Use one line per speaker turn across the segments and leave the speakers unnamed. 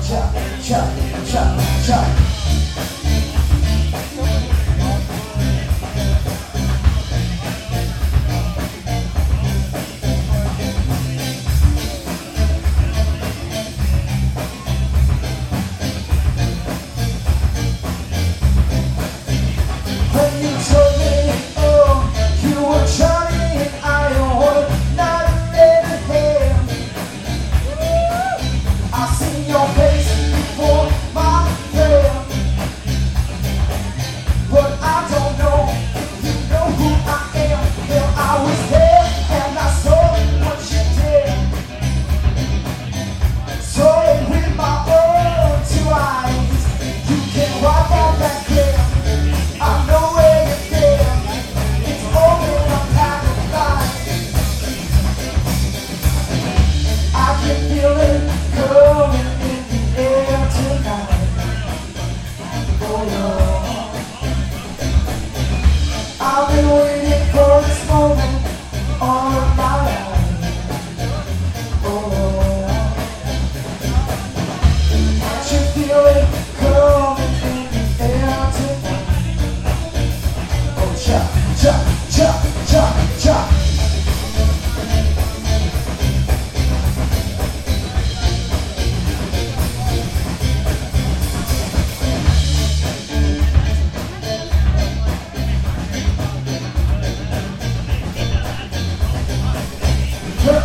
恰恰恰恰。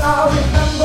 I'll remember.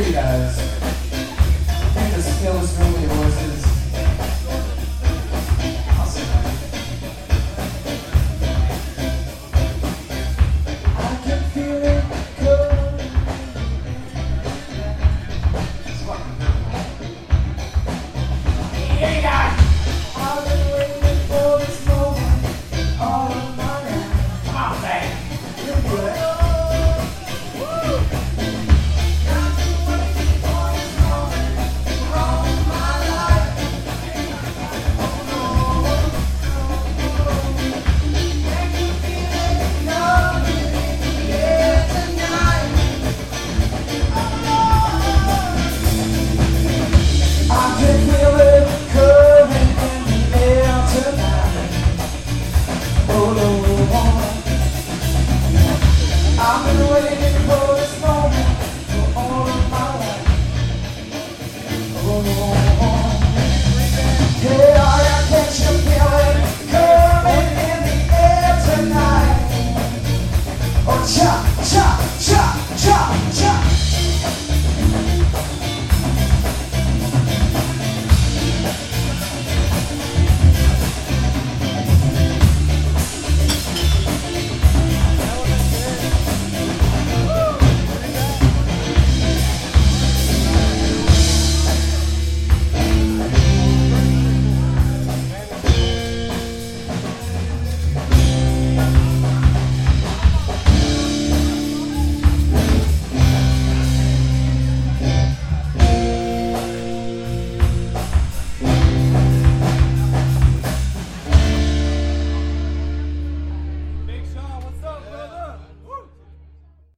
you guys.